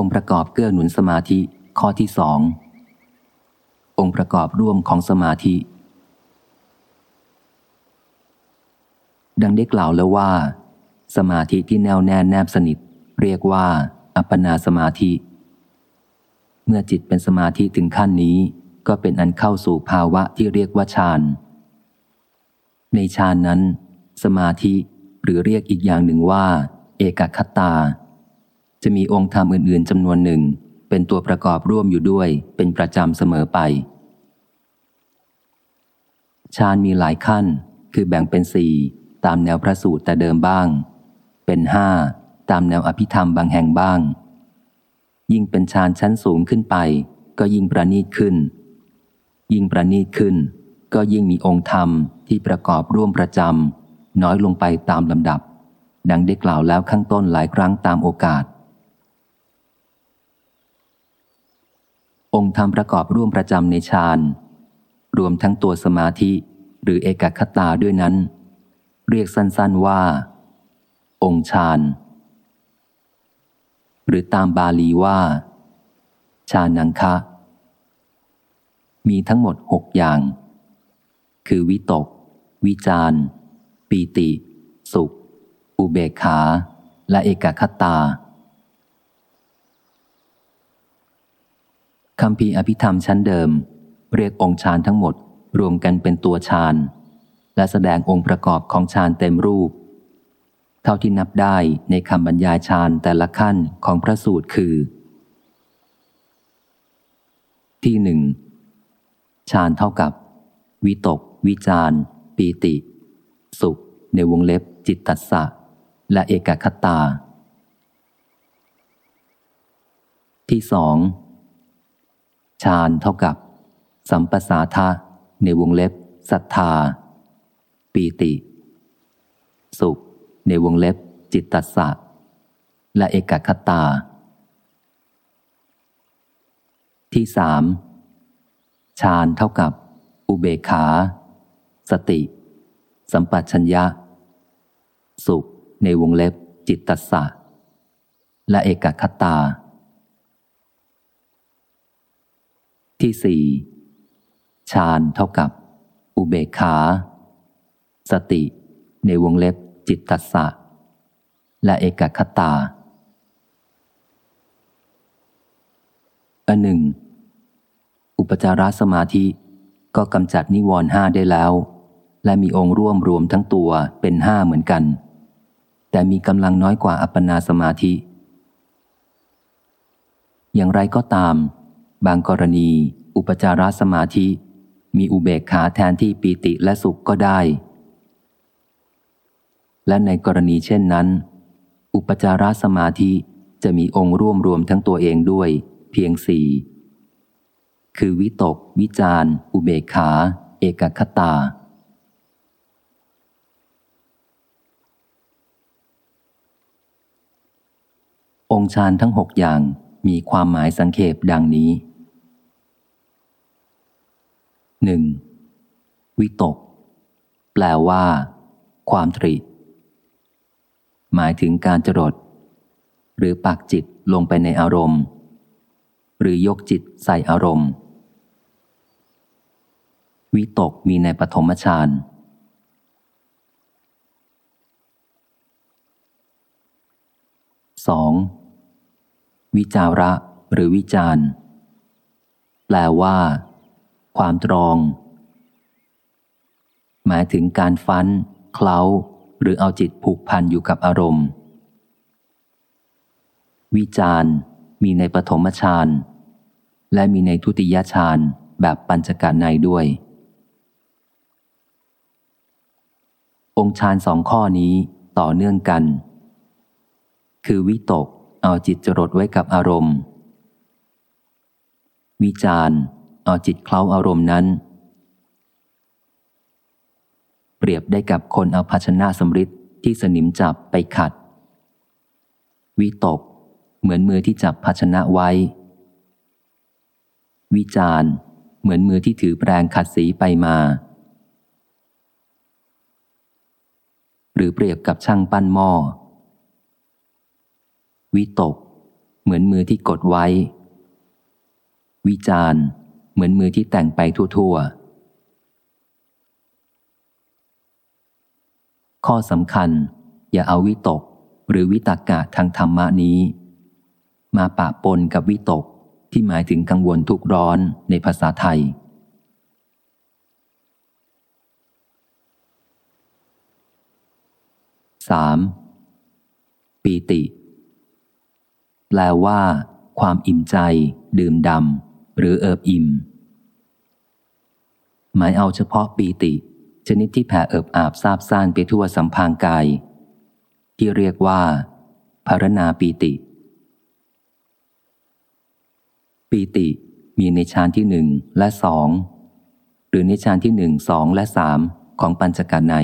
องค์ประกอบเกื้อหนุนสมาธิข้อที่สององค์ประกอบร่วมของสมาธิ ดังได้กล่าวแล้วว่า สมาธิที่แน่วแน่แนบสนิท เรียกว่า อัปปนาสมาธิ เมื่อจิตเป็นสมาธิถึงขั้นนี้ ก็เป็นอันเข้าสู่ภาวะที่เรียกว่าฌานในฌานนั้น สมาธิหรือเรียกอีกอย่างหนึ่งว่า เอกคตา จะมีองค์ธรรมอื่น ๆจำนวนหนึ่ง เป็นตัวประกอบร่วมอยู่ด้วย เป็นประจำเสมอไปฌานมีหลายขั้น คือแบ่งเป็นสี่ตามแนวพระสูตรแต่เดิมบ้าง เป็นห้าตามแนวอภิธรรมบางแห่งบ้าง ยิ่งเป็นฌานชั้นสูงขึ้นไป ก็ยิ่งประณีตขึ้น ยิ่งประณีตขึ้น ก็ยิ่งมีองค์ธรรมที่ประกอบร่วมประจำน้อยลงไปตามลำดับ ดังได้กล่าวแล้วข้างต้นหลายครั้งตามโอกาส องค์ธรรมประกอบร่วมประจำในฌานรวมทั้งตัวสมาธิหรือเอกคตาด้วยนั้น เรียกสั้นๆว่า องค์ฌานหรือตามบาลีว่าชานังคะ มีทั้งหมดหกอย่าง คือวิตก วิจารปีติ สุข อุเบกขา และเอกคตา คำพีอภิธรรมชั้นเดิม เรียกองค์ฌานทั้งหมด รวมกันเป็นตัวฌานและแสดงองค์ประกอบของฌานเต็มรูป เท่าที่นับได้ในคำบรรยายฌานแต่ละขั้นของพระสูตรคือ ที่หนึ่งฌานเท่ากับ วิตก วิจารปีติ สุข ในวงเล็บ จิตตัสสะ และเอกคตา ที่สอง ฌานเท่ากับ สัมปสาทะในวงเล็บศรัทธา ปีติ สุข ในวงเล็บจิตตัสสะและเอกคตา ที่สามฌานเท่ากับ อุเบกขา สติ สัมปชัญญะ สุข ในวงเล็บจิตตัสสะและเอกคตา ที่สี่ฌานเท่ากับ อุเบกขา สติ ในวงเล็บจิตตัสสะ และเอกคตาอันหนึ่ง อุปจารสมาธิก็กำจัดนิวรณ์ห้าได้แล้ว และมีองค์ร่วมรวมทั้งตัวเป็นห้าเหมือนกัน แต่มีกำลังน้อยกว่าอัปปนาสมาธิ อย่างไรก็ตาม บางกรณี อุปจารสมาธิ มีอุเบกขาแทนที่ปีติและสุขก็ได้ และในกรณีเช่นนั้น อุปจารสมาธิจะมีองค์ร่วมรวมทั้งตัวเองด้วย เพียงสี่คือวิตก วิจารอุเบกขา เอกคตา องค์ฌานทั้งหกอย่างมีความหมายสังเขปดังนี้ หนึ่งวิตก แปลว่า ความตรีหมายถึงการจรด หรือปักจิตลงไปในอารมณ์ หรือยกจิตใส่อารมณ์ วิตกมีในปฐมฌานสองวิจาระหรือวิจารณ์แปลว่า ความตรอง หมายถึงการฟันเคล้า หรือเอาจิตผูกพันอยู่กับอารมณ์ วิจารณ์มีในปฐมฌานและมีในทุติยฌานแบบปัญจกาในด้วย องค์ฌานสองข้อนี้ต่อเนื่องกัน คือวิตกเอาจิตจรดไว้กับอารมณ์ วิจาร เอาจิตเคล้าอารมณ์นั้น เปรียบได้กับคนเอาภาชนะสำริดที่สนิมจับไปขัด วิตก เหมือนมือที่จับภาชนะไว้ วิจารเหมือนมือที่ถือแปรงขัดสีไปมา หรือเปรียบกับช่างปั้นหม้อวิตก เหเหมือนมือที่กดไว้ วิจารณ์ เหมือนมือที่แต่งไปทั่ว ๆ ข้อสำคัญ อย่าเอาวิตก หรือวิตากาศทางธรรมะนี้ มาปะปนกับวิตกที่หมายถึงกังวลทุกร้อนในภาษาไทย 3. ปีติ แปลว่า ความอิ่มใจ ดื่มดำหรือเอิบอิ่ม หมายเอาเฉพาะปีติ ชนิดที่แผ่เอิบอาบซาบซ่านไปทั่วสัมพางกาย ที่เรียกว่าภารณาปีติ ปีติมีในฌานที่หนึ่งและสองหรือในฌานที่หนึ่งสองและสามของปัญจการใน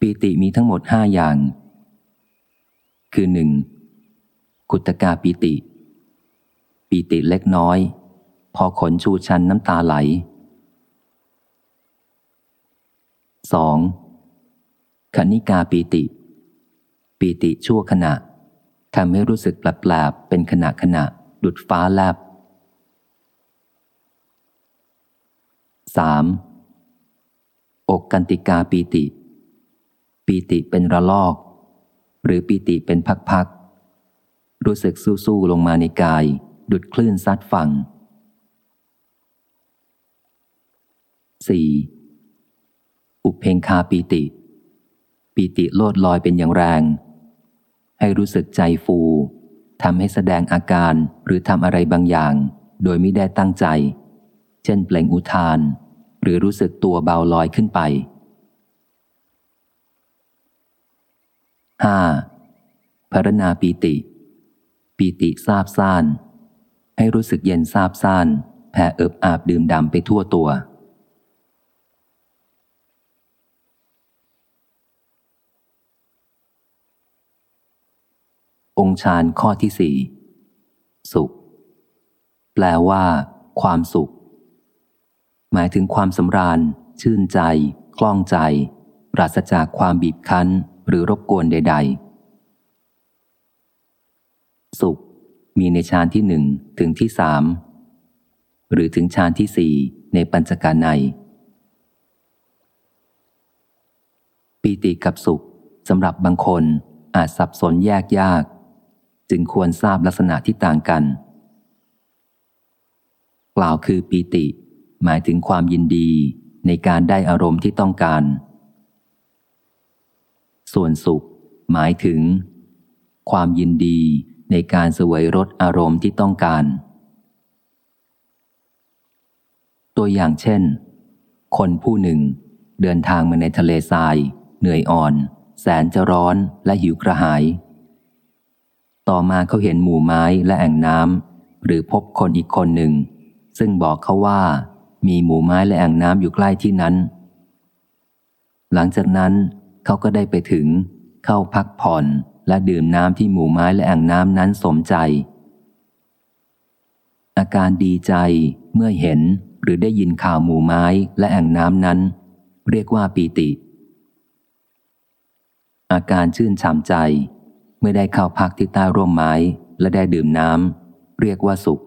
ปีติมีทั้งหมดห้าอย่าง คือหนึ่งกุตกาปีติ ปีติเล็กน้อย พอขนชูชันน้ำตาไหล 2. คณิกาปีติ ปีติชั่วขณะทำให้รู้สึกแปลบๆเป็นขณะขณะดุดฟ้าแลบ 3. อกกันติกาปีติ ปีติเป็นระลอก หรือปีติเป็นพักๆ รู้สึกสู้ๆลงมาในกาย ดุดคลื่นซัดฝั่ง 4. อุเพงคาปีติ ปีติโลดลอยเป็นอย่างแรง ให้รู้สึกใจฟูทำให้แสดงอาการหรือทำอะไรบางอย่าง โดยไม่ได้ตั้งใจ เช่นเปล่งอุทาน หรือรู้สึกตัวเบาลอยขึ้นไปห้าพารณาปีติ ปีติซาบซ่าน ให้รู้สึกเย็นซาบซ่านแผ่เอิบอาบดื่มดำไปทั่วตัว องค์ฌานข้อที่สี่สุข แปลว่า ความสุข หมายถึงความสำราญ ชื่นใจ คล่องใจ ปราศจากความบีบคั้น หรือรบกวนใด ๆ สุข มีในฌานที่หนึ่งถึงที่สามหรือถึงฌานที่สี่ในปัญจการในปีติกับสุขสำหรับบางคนอาจสับสนแยกยาก จึงควรทราบลักษณะที่ต่างกัน กล่าวคือปีติ หมายถึงความยินดีในการได้อารมณ์ที่ต้องการ ส่วนสุข หมายถึง ความยินดี ในการสวยรสอารมณ์ที่ต้องการ ตัวอย่างเช่น คนผู้หนึ่ง เดินทางมาในทะเลทราย เหนื่อยอ่อน แสนจะร้อนและหิวกระหาย ต่อมาเขาเห็นหมู่ไม้และแอ่งน้ำหรือพบคนอีกคนหนึ่ง ซึ่งบอกเขาว่ามีหมู่ไม้และแอ่งน้ำอยู่ใกล้ที่นั้น หลังจากนั้นเขาก็ได้ไปถึงเข้าพักผ่อน และดื่มน้ำที่หมู่ไม้และแอ่งน้ำนั้นสมใจ อาการดีใจเมื่อเห็นหรือได้ยินข่าวหมู่ไม้และแอ่งน้ำนั้น เรียกว่าปีติ อาการชื่นฉ่ำใจ เมื่อได้เข้าพักที่ใต้ร่มไม้และได้ดื่มน้ำเรียกว่าสุข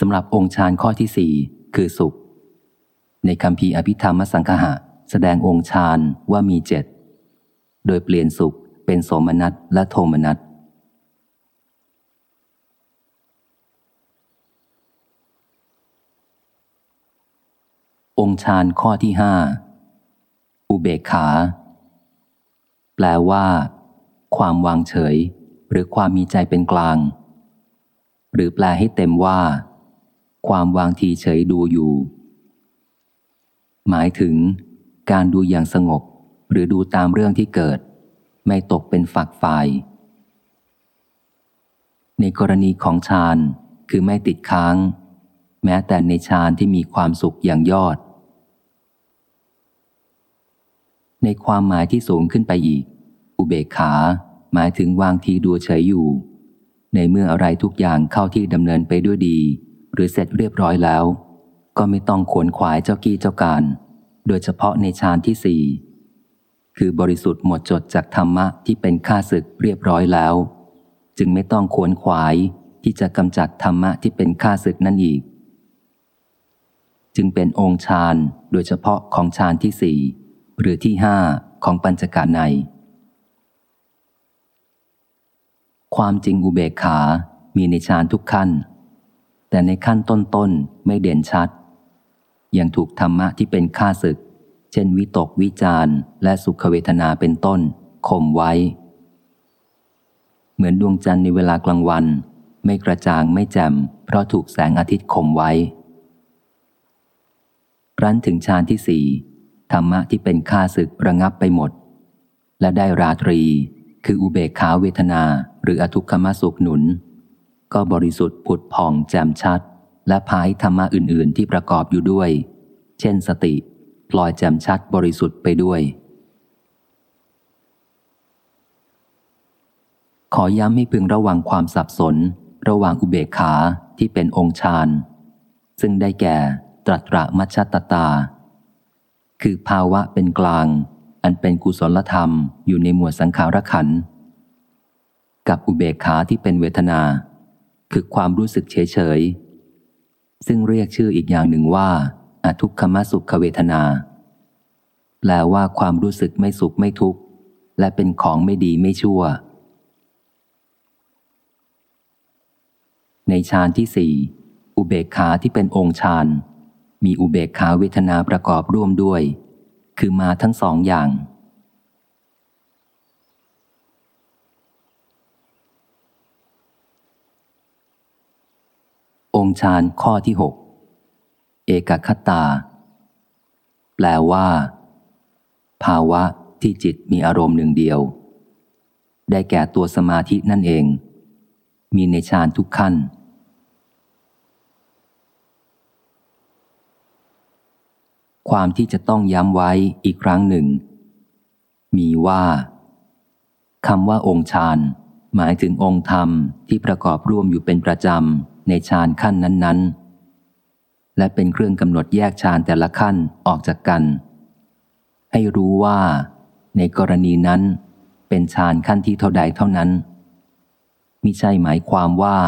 สำหรับองค์ฌานข้อที่สี่คือสุข ในคำพีอภิธรรมสังคหะ แสดงองค์ฌานว่ามีเจ็ด โดยเปลี่ยนสุขเป็นโสมนัสและโทมนัสองค์ฌานข้อที่ห้าอุเบกขา แปลว่า ความวางเฉย หรือความมีใจเป็นกลาง หรือแปลให้เต็มว่า ความวางทีเฉยดูอยู่ หมายถึง การดูอย่างสงบ หรือดูตามเรื่องที่เกิด ไม่ตกเป็นฝักฝ่าย ในกรณีของฌานคือไม่ติดค้าง แม้แต่ในฌานที่มีความสุขอย่างยอด ในความหมายที่สูงขึ้นไปอีก อุเบกขา หมายถึงวางทีดูเฉยอยู่ ในเมื่ออะไรทุกอย่างเข้าที่ดำเนินไปด้วยดี หรือเสร็จเรียบร้อยแล้ว ก็ไม่ต้องขวนขวายเจ้ากี้เจ้าการ โดยเฉพาะในฌานที่สี่คือบริสุทธิ์หมดจดจากธรรมะที่เป็นข้าศึกเรียบร้อยแล้ว จึงไม่ต้องขวนขวายที่จะกำจัดธรรมะที่เป็นข้าศึกนั่นอีก จึงเป็นองค์ฌานโดยเฉพาะของฌานที่สี่หรือที่ห้าของปัญจกาในความจริงอุเบกขา มีในฌานทุกขั้น แต่ในขั้นต้นๆไม่เด่นชัด ยังถูกธรรมะที่เป็นข้าศึก เช่นวิตกวิจารและสุขเวทนาเป็นต้นข่มไว้ เหมือนดวงจันทร์ในเวลากลางวัน ไม่กระจ่างไม่แจ่มเพราะถูกแสงอาทิตย์ข่มไว้รั้นถึงฌานที่สี่ธรรมะที่เป็นข้าศึกระงับไปหมด และได้ราตรีคืออุเบกขาเวทนาหรืออทุกขมสุขหนุน ก็บริสุทธิ์ผุดผ่องแจ่มชัด และพายธรรมะอื่น ๆ ที่ประกอบอยู่ด้วย เช่นสติปล่อยแจ่มชัดบริสุทธิ์ไปด้วย ขอย้ำให้พึงระวังความสับสน ระหว่างอุเบกขาที่เป็นองค์ฌานซึ่งได้แก่ตรัตระมัชชตตา คือภาวะเป็นกลาง อันเป็นกุศลธรรมอยู่ในหมวดสังขารขันกับอุเบกขาที่เป็นเวทนา คือความรู้สึกเฉยเฉย ซึ่งเรียกชื่ออีกอย่างหนึ่งว่าอทุกขมสุขเวทนา แปลว่าความรู้สึกไม่สุขไม่ทุกข์ และเป็นของไม่ดีไม่ชั่ว ในฌานที่สี่อุเบกขาที่เป็นองค์ฌานมีอุเบกขาเวทนาประกอบร่วมด้วย คือมาทั้งสองอย่าง อ งค์ฌานข้อที่หกเอกคตา แปลว่า ภาวะที่จิตมีอารมณ์หนึ่งเดียว ได้แก่ตัวสมาธินั่นเอง มีในฌานทุกขั้น ความที่จะต้องย้ำไว้อีกครั้งหนึ่ง มีว่าคำว่าองค์ฌานหมายถึงองค์ธรรมที่ประกอบร่วมอยู่เป็นประจำ ในฌานขั้นนั้น ๆ และเป็นเครื่องกำหนดแยกฌานแต่ละขั้นออกจากกัน ให้รู้ว่า ในกรณีนั้น เป็นฌานขั้นที่เท่าใดเท่านั้นมิใช่หมายความว่า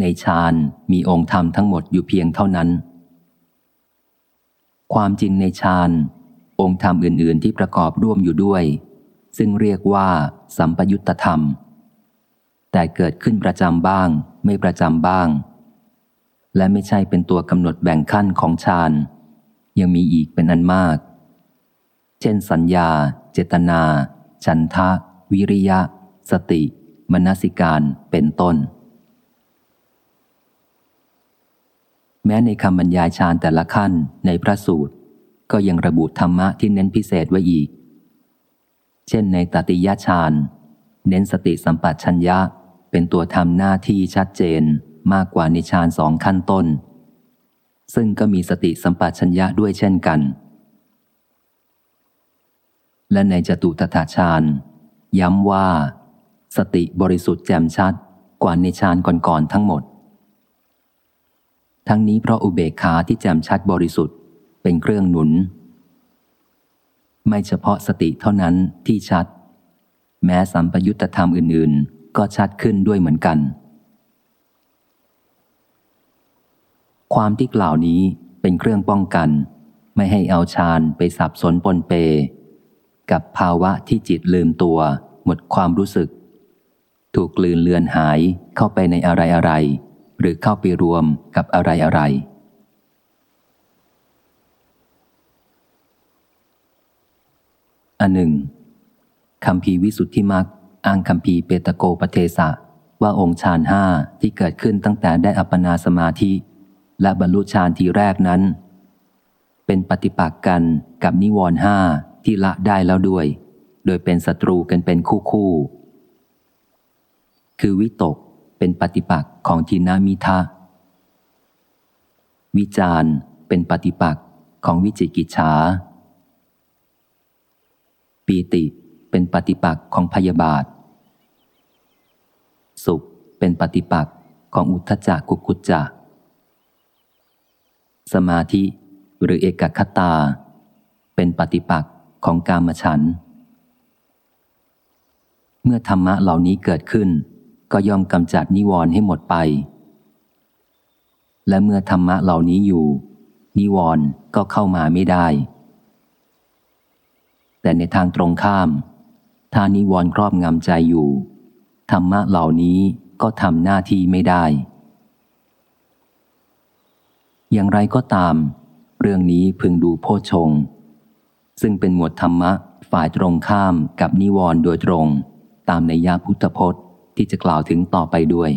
ในฌานมีองค์ธรรมทั้งหมดอยู่เพียงเท่านั้น ความจริงในฌานองค์ธรรมอื่น ๆ ที่ประกอบร่วมอยู่ด้วย ซึ่งเรียกว่า สัมปยุตธรรม แต่เกิดขึ้นประจำบ้าง ไม่ประจำบ้าง และไม่ใช่เป็นตัวกำหนดแบ่งขั้นของฌานยังมีอีกเป็นอันมาก เช่นสัญญา เจตนา ฉันทะ วิริยะ สติ มนสิการเป็นต้น แม้ในคำบรรยายฌานแต่ละขั้นในพระสูตร ก็ยังระบุธรรมะที่เน้นพิเศษไว้อีก เช่นในตติยฌานเน้นสติสัมปชัญญะ เป็นตัวทำหน้าที่ชัดเจนมากกว่าในฌานสองขั้นต้น ซึ่งก็มีสติสัมปชัญญะด้วยเช่นกัน และในจตุตถาฌานย้ำว่า สติบริสุทธิ์แจ่มชัดกว่าในฌานก่อนๆทั้งหมด ทั้งนี้เพราะอุเบกขาที่แจ่มชัดบริสุทธิ์เป็นเครื่องหนุน ไม่เฉพาะสติเท่านั้นที่ชัด แม้สัมปยุตธรรมอื่นๆ ก็ชัดขึ้นด้วยเหมือนกัน ความที่กล่าวนี้เป็นเครื่องป้องกัน ไม่ให้เอาฌานไปสับสนปนเป กับภาวะที่จิตลืมตัว หมดความรู้สึก ถูกกลืนเลือนหายเข้าไปในอะไรอะไร หรือเข้าไปรวมกับอะไรอะไรอันหนึ่งคำพีวิสุทธิมัก อ้างคำพีเปตโกปเทสะ ว่าองค์ฌานห้าที่เกิดขึ้นตั้งแต่ได้อัปปนาสมาธิ และบรรลุฌานทีแรกนั้น เป็นปฏิปักษ์กันกับนิวรณ์ห้าที่ละได้แล้วด้วย โดยเป็นศัตรูกันเป็นคู่คู่ คือวิตกเป็นปฏิปักษ์ของทินามิทะ วิจารเป็นปฏิปักษ์ของวิจิกิจฉาปีติ เป็นปฏิปักษ์ของพยาบาท สุขเป็นปฏิปักษ์ของอุทจักกุกุจจะ สมาธิหรือเอกคตา เป็นปฏิปักษ์ของกามฉัน เมื่อธรรมะเหล่านี้เกิดขึ้น ก็ย่อมกำจัดนิวรณ์ให้หมดไป และเมื่อธรรมะเหล่านี้อยู่ นิวรณ์ก็เข้ามาไม่ได้ แต่ในทางตรงข้าม ถ้านิวรณ์ครอบงำใจอยู่ ธรรมะเหล่านี้ก็ทำหน้าที่ไม่ได้ อย่างไรก็ตาม เรื่องนี้พึงดูโพชง ซึ่งเป็นหมวดธรรมะฝ่ายตรงข้ามกับนิวรณ์โดยตรง ตามในยาพุทธพจน์ที่จะกล่าวถึงต่อไปด้วย